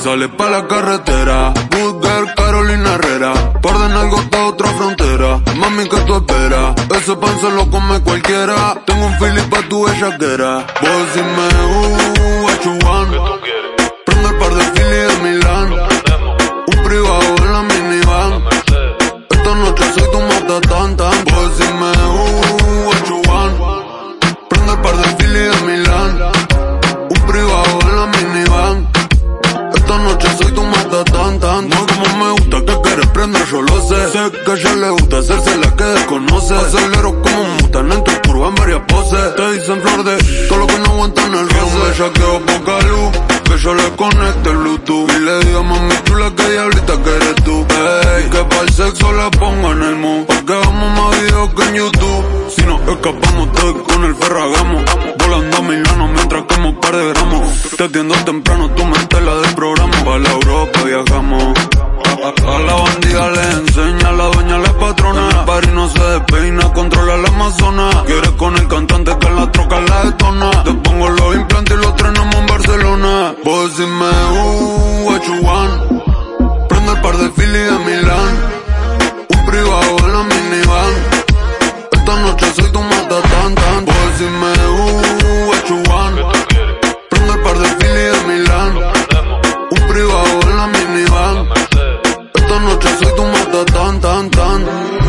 sale pa' la carretera. Girl, Carolina Herrera. Par de algo hasta otra frontera. Mami, ¿qué tú esperas? Ese pan se lo come cualquiera. Tengo un feeling pa' tu bellaquera. Vos dime, uh, what tan tan. No como me gusta que quieres prender, yo lo sé. Sé que a ella le gusta hacerse la que desconoce. Acelero como un mutan en tu curva en varias poses. Te dicen flor de todo lo que no aguantan el roce. Ella quedó poca luz. Que yo le conecte el Bluetooth. Y le digo mami chula que diablita que eres tú. Ey, que para el sexo la pongo en el mood. Porque vamos más videos que en YouTube. Si nos escapamos, todo con el ferragamo. Volando a Milano mientras como un par de gramos. Te atiendo temprano, tu mente la del programa. Pa' la Europa viajamos. A, la bandida le enseña, la dueña la patrona. El party no se despeina, controla la Amazona. Quieres con el cantante que la troca la detona. Te pongo los implantes y los trenamos en Barcelona. Vos decime, uh, what you want. Prendo el par de Philly de Milán. Un privado en la minivan. Esta noche soy tu mata tan tan. Vos privado en la minivan. Esta noche soy tu mata tan tan tan.